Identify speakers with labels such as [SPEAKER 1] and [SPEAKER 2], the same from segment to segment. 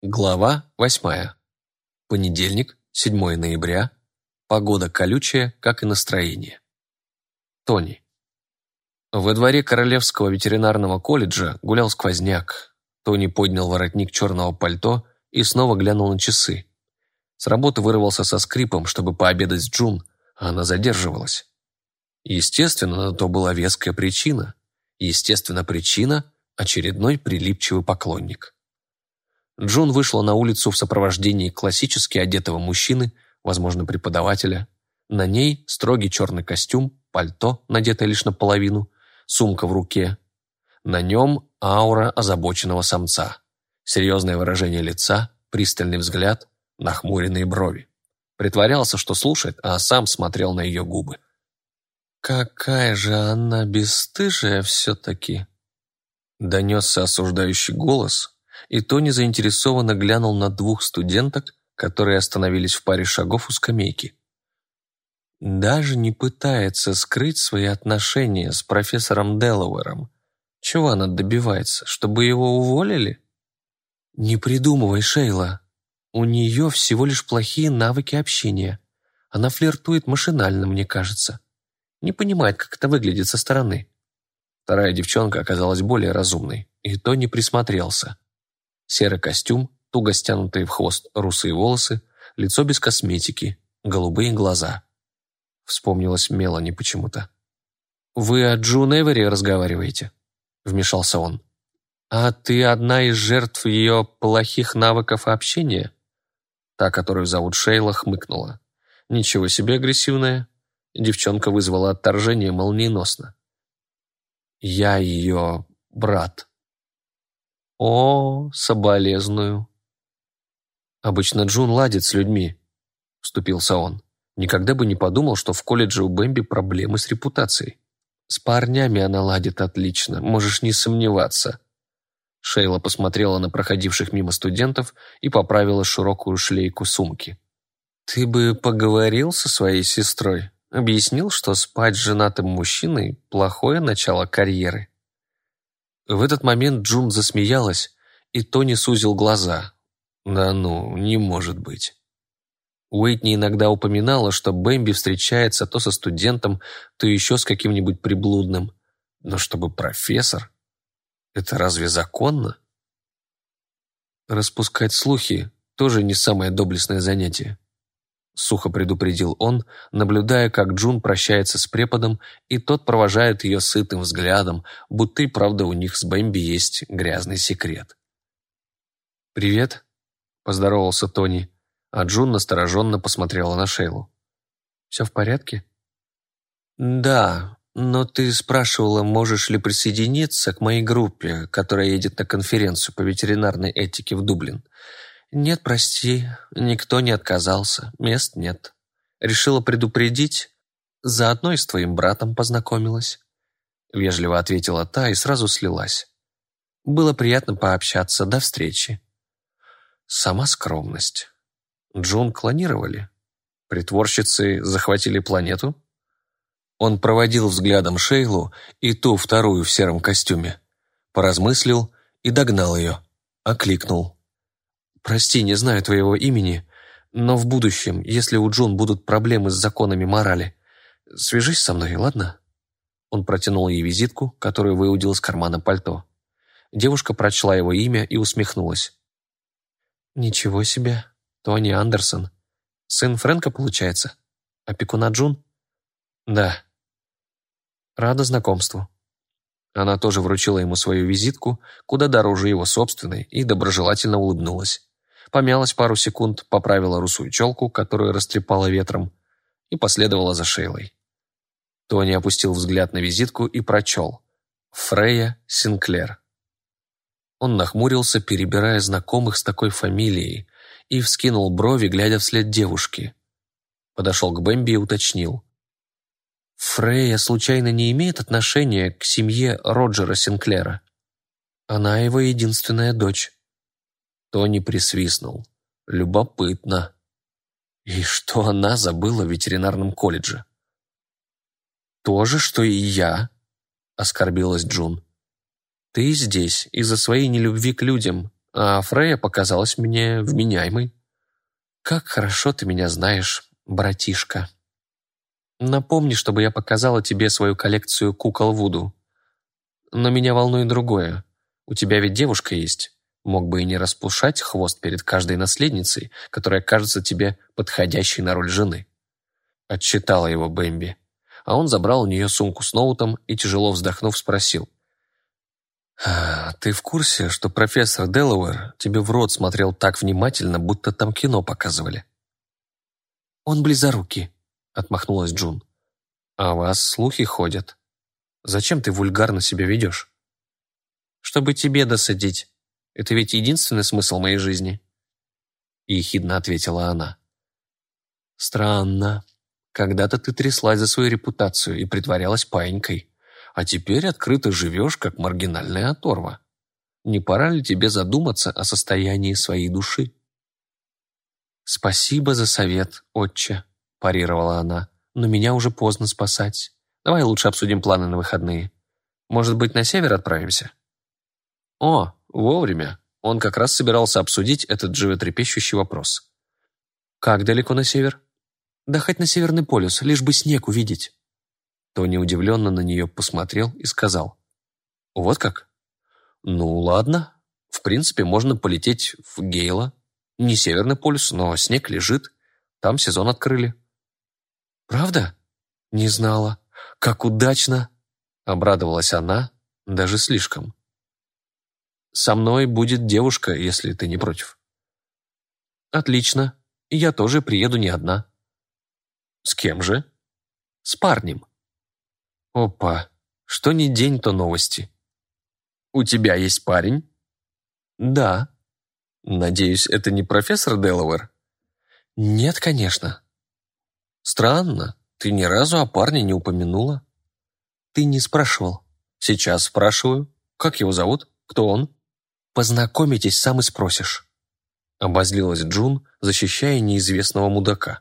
[SPEAKER 1] Глава восьмая. Понедельник, 7 ноября. Погода колючая, как и настроение. Тони. Во дворе Королевского ветеринарного колледжа гулял сквозняк. Тони поднял воротник черного пальто и снова глянул на часы. С работы вырвался со скрипом, чтобы пообедать с Джун, а она задерживалась. Естественно, на то была веская причина. Естественно, причина – очередной прилипчивый поклонник. Джун вышла на улицу в сопровождении классически одетого мужчины, возможно, преподавателя. На ней строгий черный костюм, пальто, надетое лишь наполовину, сумка в руке. На нем аура озабоченного самца. Серьезное выражение лица, пристальный взгляд, нахмуренные брови. Притворялся, что слушает, а сам смотрел на ее губы. «Какая же она бесстыжая все-таки!» Донесся осуждающий голос, и Тони заинтересованно глянул на двух студенток, которые остановились в паре шагов у скамейки. Даже не пытается скрыть свои отношения с профессором Делауэром. Чего она добивается, чтобы его уволили? Не придумывай, Шейла. У нее всего лишь плохие навыки общения. Она флиртует машинально, мне кажется. Не понимает, как это выглядит со стороны. Вторая девчонка оказалась более разумной, и Тони присмотрелся. Серый костюм, туго стянутые в хвост русые волосы, лицо без косметики, голубые глаза. Вспомнилась Мелани почему-то. «Вы о Джун Эвери разговариваете?» – вмешался он. «А ты одна из жертв ее плохих навыков общения?» Та, которую зовут Шейла, хмыкнула. «Ничего себе агрессивная». Девчонка вызвала отторжение молниеносно. «Я ее брат», «О, соболезную». «Обычно Джун ладит с людьми», — вступился он. «Никогда бы не подумал, что в колледже у Бэмби проблемы с репутацией. С парнями она ладит отлично, можешь не сомневаться». Шейла посмотрела на проходивших мимо студентов и поправила широкую шлейку сумки. «Ты бы поговорил со своей сестрой, объяснил, что спать с женатым мужчиной – плохое начало карьеры». В этот момент Джун засмеялась, и Тони сузил глаза. Да ну, не может быть. Уитни иногда упоминала, что Бэмби встречается то со студентом, то еще с каким-нибудь приблудным. Но чтобы профессор? Это разве законно? Распускать слухи тоже не самое доблестное занятие сухо предупредил он, наблюдая, как Джун прощается с преподом, и тот провожает ее сытым взглядом, будто и правда у них с Бэмби есть грязный секрет. «Привет», — поздоровался Тони, а Джун настороженно посмотрела на Шейлу. «Все в порядке?» «Да, но ты спрашивала, можешь ли присоединиться к моей группе, которая едет на конференцию по ветеринарной этике в Дублин. «Нет, прости, никто не отказался, мест нет. Решила предупредить, заодно и с твоим братом познакомилась». Вежливо ответила та и сразу слилась. «Было приятно пообщаться, до встречи». Сама скромность. Джун клонировали? Притворщицы захватили планету? Он проводил взглядом Шейлу и ту вторую в сером костюме. Поразмыслил и догнал ее. Окликнул. «Прости, не знаю твоего имени, но в будущем, если у Джун будут проблемы с законами морали, свяжись со мной, ладно?» Он протянул ей визитку, которую выудил из кармана пальто. Девушка прочла его имя и усмехнулась. «Ничего себе, Тони Андерсон. Сын Фрэнка, получается? Опекуна Джун?» «Да». «Рада знакомству». Она тоже вручила ему свою визитку, куда дороже его собственной, и доброжелательно улыбнулась помялась пару секунд, поправила русую челку, которую растрепала ветром, и последовала за Шейлой. Тони опустил взгляд на визитку и прочел. Фрея Синклер. Он нахмурился, перебирая знакомых с такой фамилией, и вскинул брови, глядя вслед девушки. Подошел к Бэмби и уточнил. «Фрея случайно не имеет отношения к семье Роджера Синклера? Она его единственная дочь». Тони присвистнул. Любопытно. И что она забыла в ветеринарном колледже? «То же, что и я», — оскорбилась Джун. «Ты здесь из-за своей нелюбви к людям, а Фрея показалась мне вменяемой. Как хорошо ты меня знаешь, братишка. Напомни, чтобы я показала тебе свою коллекцию кукол Вуду. Но меня волнует другое. У тебя ведь девушка есть. Мог бы и не распушать хвост перед каждой наследницей, которая кажется тебе подходящей на роль жены. Отчитала его Бэмби. А он забрал у нее сумку с ноутом и, тяжело вздохнув, спросил. «А, «Ты в курсе, что профессор Делауэр тебе в рот смотрел так внимательно, будто там кино показывали?» «Он близорукий», — отмахнулась Джун. «А вас слухи ходят. Зачем ты вульгарно себя ведешь?» «Чтобы тебе досадить. Это ведь единственный смысл моей жизни». Ехидно ответила она. «Странно. Когда-то ты тряслась за свою репутацию и притворялась паинькой, а теперь открыто живешь, как маргинальная оторва. Не пора ли тебе задуматься о состоянии своей души?» «Спасибо за совет, отче», – парировала она, – «но меня уже поздно спасать. Давай лучше обсудим планы на выходные. Может быть, на север отправимся?» «О, вовремя!» Он как раз собирался обсудить этот животрепещущий вопрос. «Как далеко на север?» «Да хоть на Северный полюс, лишь бы снег увидеть». Тони удивленно на нее посмотрел и сказал. «Вот как? Ну, ладно. В принципе, можно полететь в Гейла. Не Северный полюс, но снег лежит. Там сезон открыли». «Правда? Не знала. Как удачно!» Обрадовалась она, даже слишком. «Со мной будет девушка, если ты не против». «Отлично. Я тоже приеду не одна». «С кем же?» «С парнем». «Опа, что ни день, то новости». «У тебя есть парень?» «Да». «Надеюсь, это не профессор Делавер?» «Нет, конечно». «Странно. Ты ни разу о парне не упомянула?» «Ты не спрашивал». «Сейчас спрашиваю. Как его зовут? Кто он?» «Познакомитесь, сам и спросишь». Обозлилась Джун, защищая неизвестного мудака.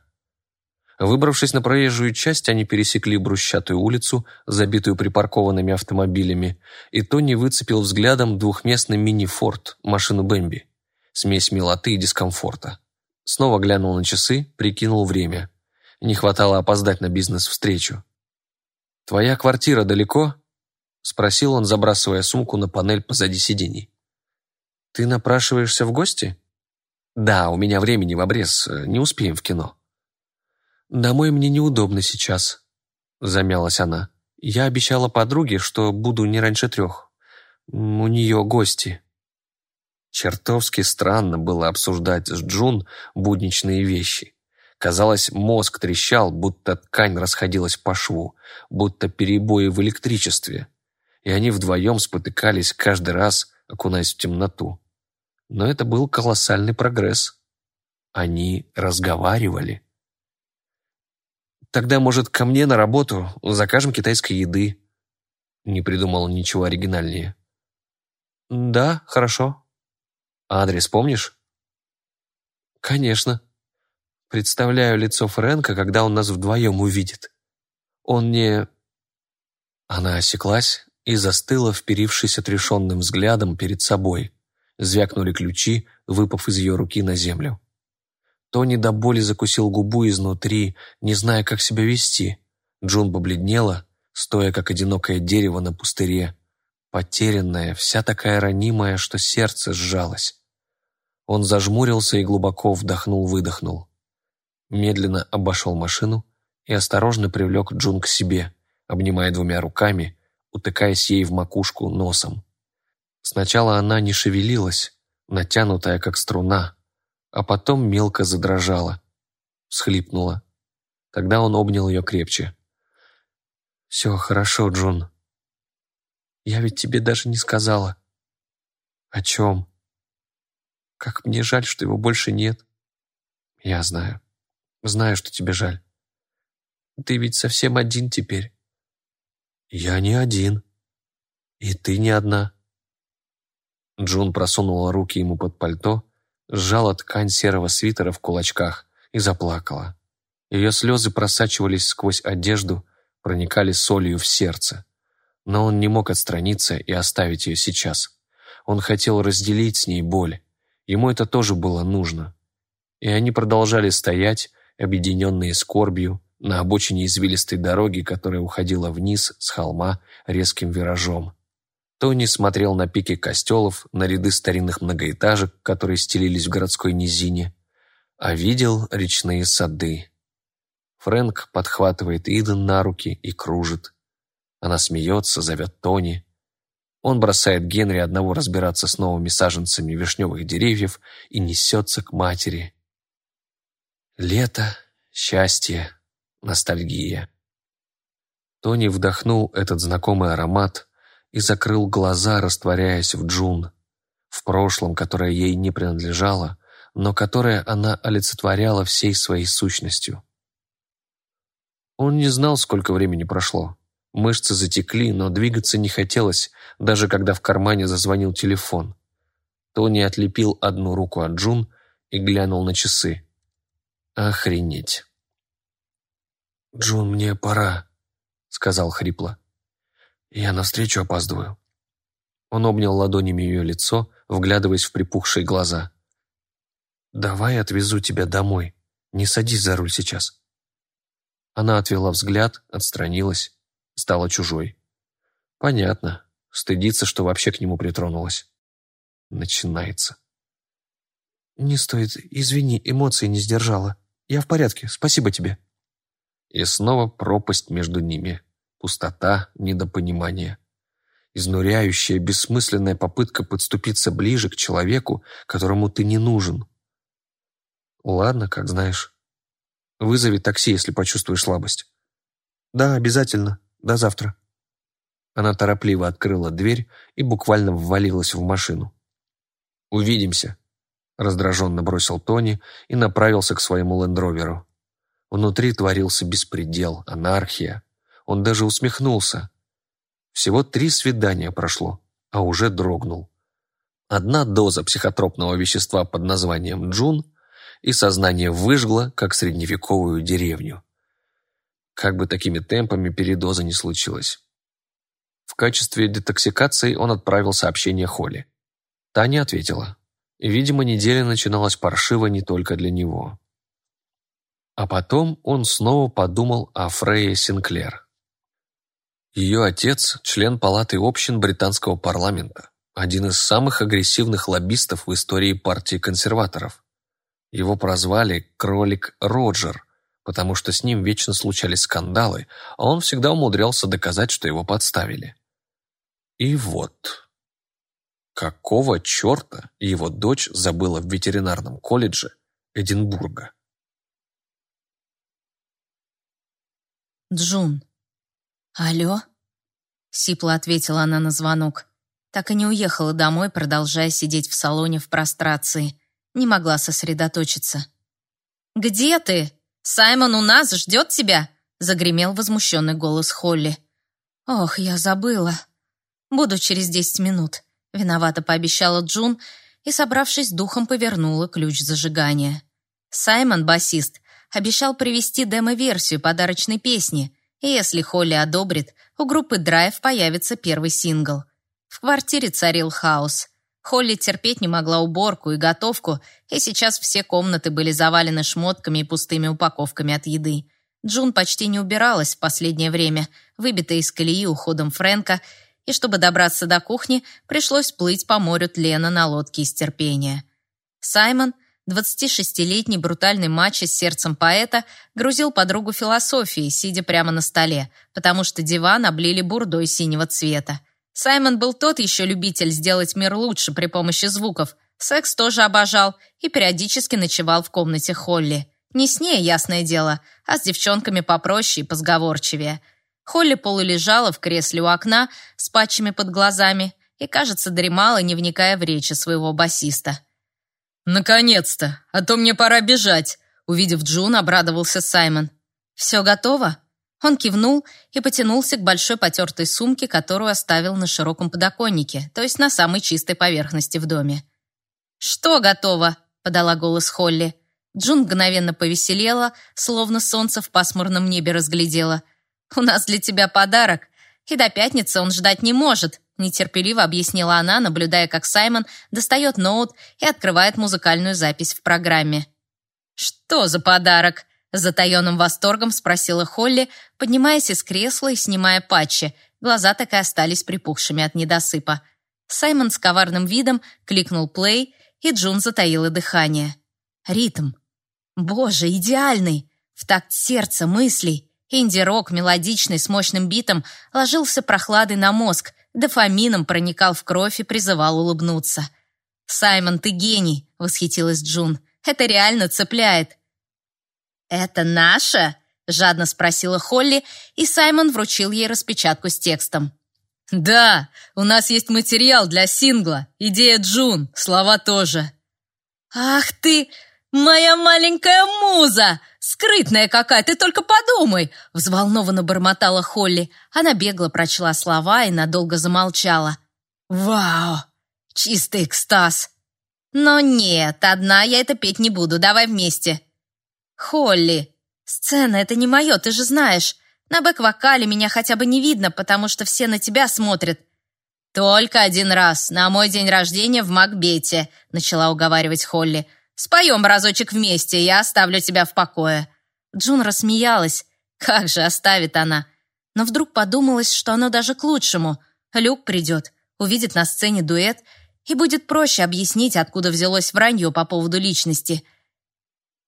[SPEAKER 1] Выбравшись на проезжую часть, они пересекли брусчатую улицу, забитую припаркованными автомобилями, и Тони выцепил взглядом двухместный мини-форт, машину Бэмби. Смесь милоты и дискомфорта. Снова глянул на часы, прикинул время. Не хватало опоздать на бизнес-встречу. «Твоя квартира далеко?» — спросил он, забрасывая сумку на панель позади сидений. «Ты напрашиваешься в гости?» «Да, у меня времени в обрез, не успеем в кино». «Домой мне неудобно сейчас», — замялась она. «Я обещала подруге, что буду не раньше трех. У нее гости». Чертовски странно было обсуждать с Джун будничные вещи. Казалось, мозг трещал, будто ткань расходилась по шву, будто перебои в электричестве. И они вдвоем спотыкались каждый раз, окунаясь в темноту. Но это был колоссальный прогресс. Они разговаривали. Тогда, может, ко мне на работу закажем китайской еды?» Не придумал ничего оригинальнее. «Да, хорошо. Адрес помнишь?» «Конечно. Представляю лицо Фрэнка, когда он нас вдвоем увидит. Он не...» Она осеклась и застыла, вперившись отрешенным взглядом перед собой. Звякнули ключи, выпав из ее руки на землю. Тони до боли закусил губу изнутри, не зная, как себя вести. Джун побледнела, стоя как одинокое дерево на пустыре. Потерянная, вся такая ранимая, что сердце сжалось. Он зажмурился и глубоко вдохнул-выдохнул. Медленно обошел машину и осторожно привлек Джун к себе, обнимая двумя руками, утыкаясь ей в макушку носом. Сначала она не шевелилась, натянутая как струна, а потом мелко задрожала, всхлипнула. Тогда он обнял ее крепче. «Все хорошо, Джун. Я ведь тебе даже не сказала». «О чем?» «Как мне жаль, что его больше нет». «Я знаю. Знаю, что тебе жаль. Ты ведь совсем один теперь». «Я не один. И ты не одна». Джун просунула руки ему под пальто, сжала ткань серого свитера в кулачках и заплакала. Ее слезы просачивались сквозь одежду, проникали солью в сердце. Но он не мог отстраниться и оставить ее сейчас. Он хотел разделить с ней боль, Ему это тоже было нужно. И они продолжали стоять, объединенные скорбью, на обочине извилистой дороги, которая уходила вниз с холма резким виражом. Тони смотрел на пики костелов, на ряды старинных многоэтажек, которые стелились в городской низине, а видел речные сады. Фрэнк подхватывает Иден на руки и кружит. Она смеется, зовет Тони. Он бросает Генри одного разбираться с новыми саженцами вишневых деревьев и несется к матери. Лето, счастье, ностальгия. Тони вдохнул этот знакомый аромат и закрыл глаза, растворяясь в Джун, в прошлом, которое ей не принадлежало, но которое она олицетворяла всей своей сущностью. Он не знал, сколько времени прошло. Мышцы затекли, но двигаться не хотелось, даже когда в кармане зазвонил телефон. Тони отлепил одну руку от Джун и глянул на часы. Охренеть. «Джун, мне пора», — сказал хрипло. «Я навстречу опаздываю». Он обнял ладонями ее лицо, вглядываясь в припухшие глаза. «Давай отвезу тебя домой. Не садись за руль сейчас». Она отвела взгляд, отстранилась, стала чужой. Понятно. Стыдится, что вообще к нему притронулась. Начинается. «Не стоит. Извини, эмоции не сдержала. Я в порядке. Спасибо тебе». И снова пропасть между ними. Пустота, недопонимание. Изнуряющая, бессмысленная попытка подступиться ближе к человеку, которому ты не нужен. Ладно, как знаешь. Вызови такси, если почувствуешь слабость. Да, обязательно. До завтра. Она торопливо открыла дверь и буквально ввалилась в машину. «Увидимся», — раздраженно бросил Тони и направился к своему лендроверу. Внутри творился беспредел, анархия. Он даже усмехнулся. Всего три свидания прошло, а уже дрогнул. Одна доза психотропного вещества под названием джун, и сознание выжгло, как средневековую деревню. Как бы такими темпами передоза не случилось. В качестве детоксикации он отправил сообщение Холли. Таня ответила. Видимо, неделя начиналась паршиво не только для него. А потом он снова подумал о Фрейе Синклер. Ее отец – член палаты общин британского парламента, один из самых агрессивных лоббистов в истории партии консерваторов. Его прозвали «Кролик Роджер», потому что с ним вечно случались скандалы, а он всегда умудрялся доказать, что его подставили. И вот, какого черта его дочь забыла в ветеринарном колледже Эдинбурга?
[SPEAKER 2] Джун. «Алло?» — сипло ответила она на звонок. Так и не уехала домой, продолжая сидеть в салоне в прострации. Не могла сосредоточиться. «Где ты? Саймон у нас ждет тебя!» — загремел возмущенный голос Холли. «Ох, я забыла. Буду через десять минут», — виновато пообещала Джун и, собравшись духом, повернула ключ зажигания. Саймон, басист, обещал привезти демо-версию подарочной песни, и если Холли одобрит, у группы Драйв появится первый сингл. В квартире царил хаос. Холли терпеть не могла уборку и готовку, и сейчас все комнаты были завалены шмотками и пустыми упаковками от еды. Джун почти не убиралась в последнее время, выбитая из колеи уходом Фрэнка, и чтобы добраться до кухни, пришлось плыть по морю тлена на лодке из терпения. Саймон — 26-летний брутальный мачо с сердцем поэта грузил подругу философии, сидя прямо на столе, потому что диван облили бурдой синего цвета. Саймон был тот еще любитель сделать мир лучше при помощи звуков. Секс тоже обожал и периодически ночевал в комнате Холли. Не с ней, ясное дело, а с девчонками попроще и позговорчивее. Холли полулежала в кресле у окна с патчами под глазами и, кажется, дремала, не вникая в речи своего басиста. «Наконец-то! А то мне пора бежать!» Увидев Джун, обрадовался Саймон. «Все готово?» Он кивнул и потянулся к большой потертой сумке, которую оставил на широком подоконнике, то есть на самой чистой поверхности в доме. «Что готово?» — подала голос Холли. Джун мгновенно повеселела, словно солнце в пасмурном небе разглядела. «У нас для тебя подарок, и до пятницы он ждать не может. Нетерпеливо объяснила она, наблюдая, как Саймон достает ноут и открывает музыкальную запись в программе. «Что за подарок?» — затаенным восторгом спросила Холли, поднимаясь из кресла и снимая патчи. Глаза так и остались припухшими от недосыпа. Саймон с коварным видом кликнул «плей», и Джун затаила дыхание. Ритм. Боже, идеальный! В такт сердца, мыслей. Инди-рок, мелодичный, с мощным битом, ложился прохладой на мозг, дофамином проникал в кровь и призывал улыбнуться. «Саймон, ты гений!» — восхитилась Джун. «Это реально цепляет!» «Это наше?» — жадно спросила Холли, и Саймон вручил ей распечатку с текстом.
[SPEAKER 3] «Да, у нас есть материал для сингла. Идея Джун, слова тоже».
[SPEAKER 2] «Ах ты, моя маленькая муза! Скрытная какая, ты только подумай!» Взволнованно бормотала Холли. Она бегло прочла слова и надолго замолчала. «Вау! Чистый экстаз!» «Но нет, одна я это петь не буду, давай вместе!» «Холли, сцена — это не мое, ты же знаешь. На бэк-вокале меня хотя бы не видно, потому что все на тебя смотрят. «Только один раз, на мой день рождения в Макбете», — начала уговаривать Холли. «Споем разочек вместе, я оставлю тебя в покое». Джун рассмеялась. Как же оставит она? Но вдруг подумалось, что оно даже к лучшему. Люк придет, увидит на сцене дуэт, и будет проще объяснить, откуда взялось вранье по поводу личности.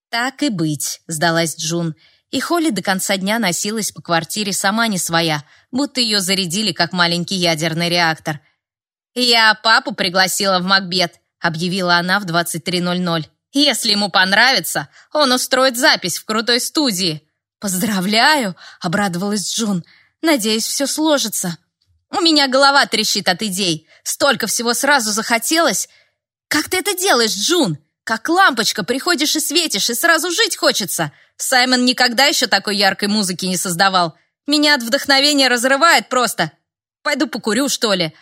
[SPEAKER 2] «Так и быть», — сдалась Джун, — и Холли до конца дня носилась по квартире сама не своя, будто ее зарядили как маленький ядерный реактор. «Я папу пригласила в Макбет», — объявила она в 23.00. «Если ему понравится, он устроит запись в крутой студии». «Поздравляю!» — обрадовалась Джун. «Надеюсь, все сложится». «У меня голова трещит от идей. Столько всего сразу захотелось. Как ты это делаешь, Джун? Как лампочка, приходишь и светишь, и сразу жить хочется. Саймон никогда еще такой яркой музыки не создавал. Меня от вдохновения разрывает просто. Пойду покурю, что ли?»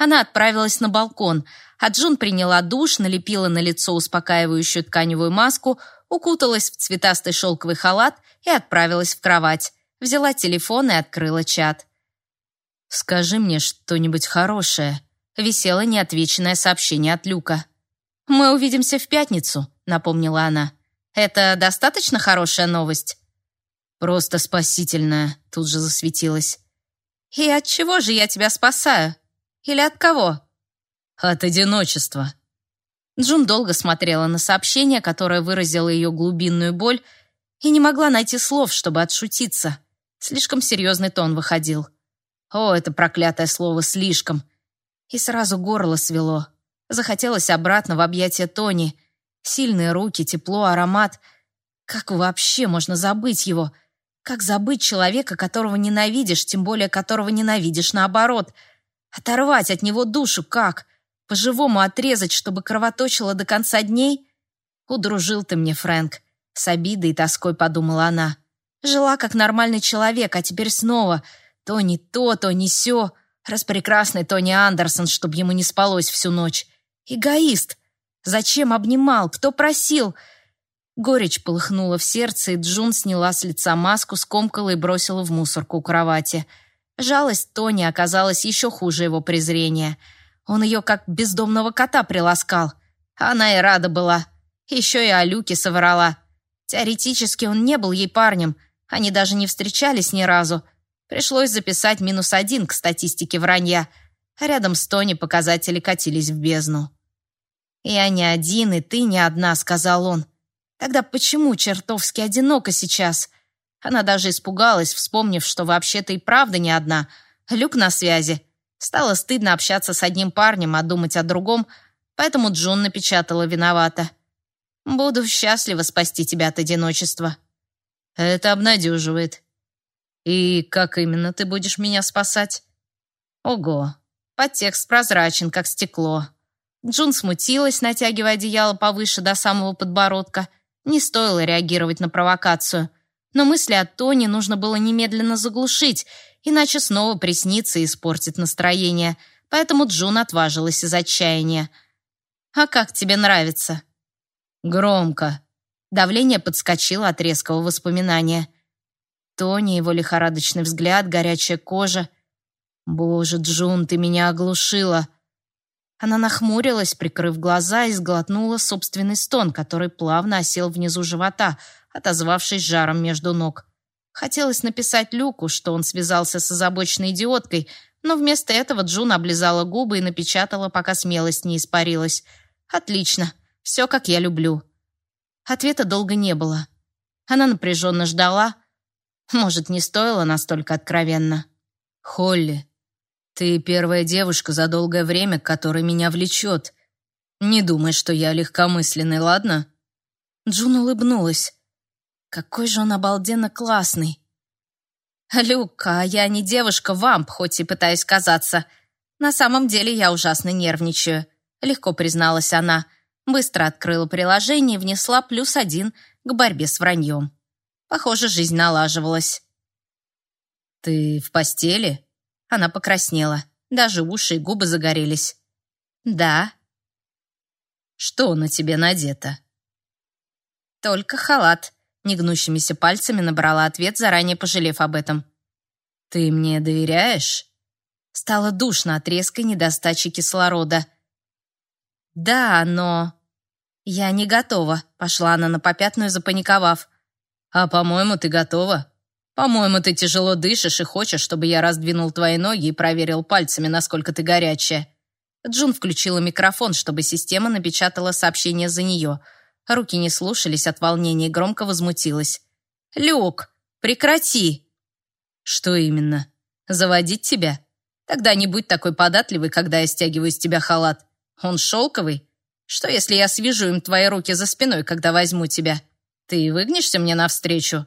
[SPEAKER 2] Она отправилась на балкон, а Джун приняла душ, налепила на лицо успокаивающую тканевую маску, укуталась в цветастый шелковый халат и отправилась в кровать. Взяла телефон и открыла чат.
[SPEAKER 1] «Скажи мне что-нибудь хорошее», — висело неотвеченное сообщение от Люка.
[SPEAKER 2] «Мы увидимся в пятницу», — напомнила она. Это достаточно хорошая новость?
[SPEAKER 1] Просто спасительная, тут же засветилась.
[SPEAKER 2] И от чего же я тебя спасаю? Или от кого?
[SPEAKER 1] От одиночества.
[SPEAKER 2] Джун долго смотрела на сообщение, которое выразило ее глубинную боль, и не могла найти слов, чтобы отшутиться. Слишком серьезный тон выходил. О, это проклятое слово «слишком». И сразу горло свело. Захотелось обратно в объятия Тони — Сильные руки, тепло, аромат. Как вообще можно забыть его? Как забыть человека, которого ненавидишь, тем более которого ненавидишь наоборот? Оторвать от него душу как? По-живому отрезать, чтобы кровоточило до конца дней? Удружил ты мне, Фрэнк. С обидой и тоской подумала она. Жила как нормальный человек, а теперь снова то не то, то не сё. Распрекрасный Тони Андерсон, чтобы ему не спалось всю ночь. Эгоист. Зачем обнимал? Кто просил? Горечь полыхнула в сердце, и Джун сняла с лица маску, скомкала и бросила в мусорку у кровати. Жалость Тони оказалась еще хуже его презрения. Он ее как бездомного кота приласкал. Она и рада была. Еще и о Люке соврала. Теоретически он не был ей парнем. Они даже не встречались ни разу. Пришлось записать минус один к статистике вранья. Рядом с Тони показатели катились в бездну. «Я не один, и ты не одна», — сказал он. «Тогда почему чертовски одиноко сейчас?» Она даже испугалась, вспомнив, что вообще-то и правда не одна. Люк на связи. Стало стыдно общаться с одним парнем, а думать о другом, поэтому Джун напечатала виновата. «Буду счастлива спасти тебя от одиночества».
[SPEAKER 1] «Это обнадеживает». «И как именно ты будешь меня спасать?»
[SPEAKER 2] «Ого, подтекст прозрачен, как стекло». Джун смутилась, натягивая одеяло повыше до самого подбородка. Не стоило реагировать на провокацию. Но мысли о Тони нужно было немедленно заглушить, иначе снова приснится и испортит настроение. Поэтому Джун отважилась из отчаяния. «А как тебе нравится?»
[SPEAKER 1] «Громко».
[SPEAKER 2] Давление подскочило от резкого воспоминания. Тони, его лихорадочный взгляд, горячая кожа. «Боже, Джун, ты меня оглушила!» Она нахмурилась, прикрыв глаза, и сглотнула собственный стон, который плавно осел внизу живота, отозвавшись жаром между ног. Хотелось написать Люку, что он связался с озабоченной идиоткой, но вместо этого Джун облизала губы и напечатала, пока смелость не испарилась. «Отлично. Все, как я люблю». Ответа долго не было. Она напряженно ждала. Может, не стоило настолько откровенно.
[SPEAKER 3] «Холли, ты первая девушка за долгое время, которая меня влечет. Не думай, что я легкомысленный, ладно?»
[SPEAKER 2] Джун улыбнулась. Какой же он обалденно классный. «Люка, я не девушка-вамп, хоть и пытаюсь казаться. На самом деле я ужасно нервничаю», — легко призналась она. Быстро открыла приложение и внесла плюс один к борьбе с враньем. Похоже, жизнь налаживалась.
[SPEAKER 3] «Ты в постели?»
[SPEAKER 2] Она покраснела. Даже уши и губы загорелись. «Да».
[SPEAKER 3] «Что на тебе надето?»
[SPEAKER 2] «Только халат», — негнущимися пальцами набрала ответ, заранее пожалев об этом.
[SPEAKER 3] «Ты мне доверяешь?»
[SPEAKER 2] Стало душно от резкой недостачи кислорода. «Да, но...» «Я не готова», — пошла она на попятную, запаниковав.
[SPEAKER 3] «А, по-моему, ты готова?» По-моему, ты тяжело дышишь и хочешь, чтобы я раздвинул твои ноги и проверил пальцами, насколько ты горячая.
[SPEAKER 2] Джун включила микрофон, чтобы система напечатала сообщение за нее. Руки не слушались от волнения и громко возмутилась. «Люк, прекрати!»
[SPEAKER 3] «Что именно? Заводить тебя? Тогда не будь такой податливый, когда я стягиваю с тебя халат. Он шелковый? Что, если я свяжу им твои руки за спиной, когда возьму тебя? Ты выгнешься мне навстречу?»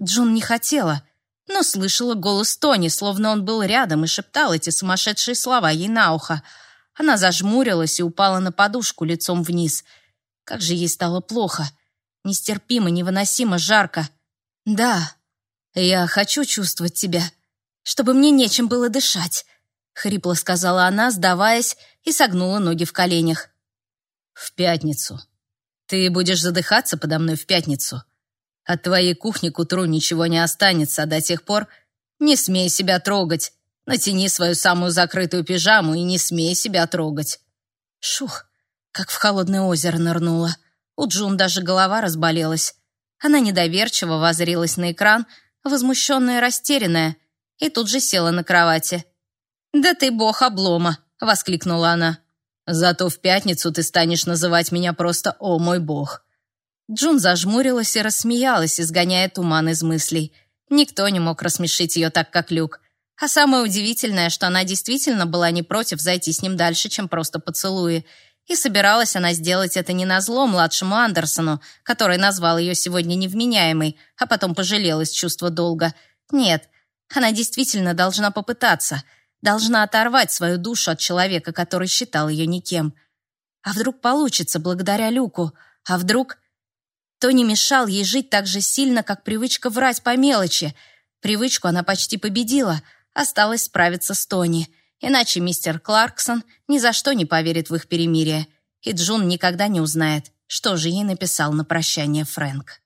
[SPEAKER 2] Джун не хотела, но слышала голос Тони, словно он был рядом и шептал эти сумасшедшие слова ей на ухо. Она зажмурилась и упала на подушку лицом вниз. Как же ей стало плохо. Нестерпимо, невыносимо жарко. «Да, я хочу чувствовать тебя, чтобы мне нечем было дышать», — хрипло сказала она, сдаваясь, и согнула ноги в коленях.
[SPEAKER 3] «В пятницу. Ты будешь задыхаться подо мной в пятницу. От твоей кухни к утру ничего не останется, а до тех пор не смей себя трогать. Натяни свою самую закрытую пижаму и не смей себя трогать.
[SPEAKER 2] Шух, как в холодное озеро нырнула. У Джун даже голова разболелась. Она недоверчиво воззрилась на экран, возмущенная и растерянная, и тут же села на кровати. «Да ты бог облома!» — воскликнула она.
[SPEAKER 3] «Зато в пятницу ты станешь называть меня просто «О мой бог».
[SPEAKER 2] Джун зажмурилась и рассмеялась, изгоняя туман из мыслей. Никто не мог рассмешить ее так, как Люк. А самое удивительное, что она действительно была не против зайти с ним дальше, чем просто поцелуи. И собиралась она сделать это не на зло младшему Андерсону, который назвал ее сегодня невменяемой, а потом пожалел из чувства долга. Нет, она действительно должна попытаться, должна оторвать свою душу от человека, который считал ее никем. А вдруг получится благодаря Люку? А вдруг... То не мешал ей жить так же сильно, как привычка врать по мелочи. Привычку она почти победила, осталось справиться с Тони. Иначе мистер Кларксон ни за что не поверит в их перемирие. И Джун никогда не узнает, что же ей написал на прощание Фрэнк.